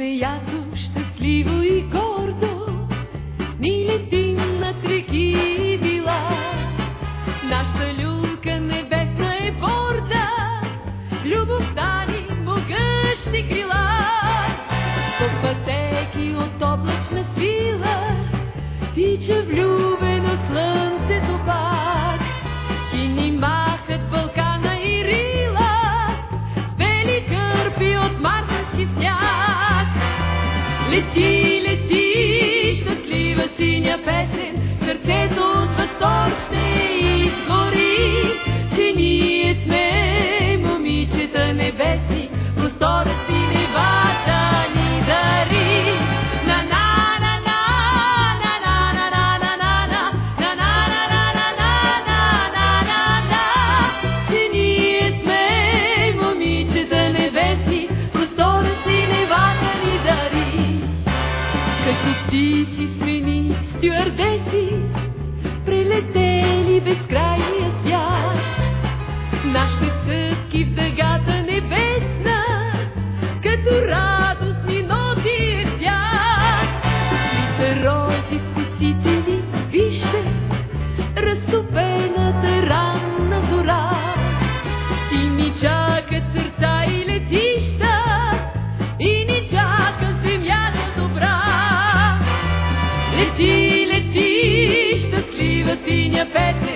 лято, щастливо и гордо, ни летим над реки и вила. Нашата люлка небесна е борда, любовта ни могъщи крила. По пътеки от облачна свила, тича влюбено Лети, лети, щастлива синя песен, смени стюардеси, прелетели безкрайния свят. Нашите стъпки в дъгата небесна, като радостни ноти е цвят. Цвита рози в ни, вижте, vinha pede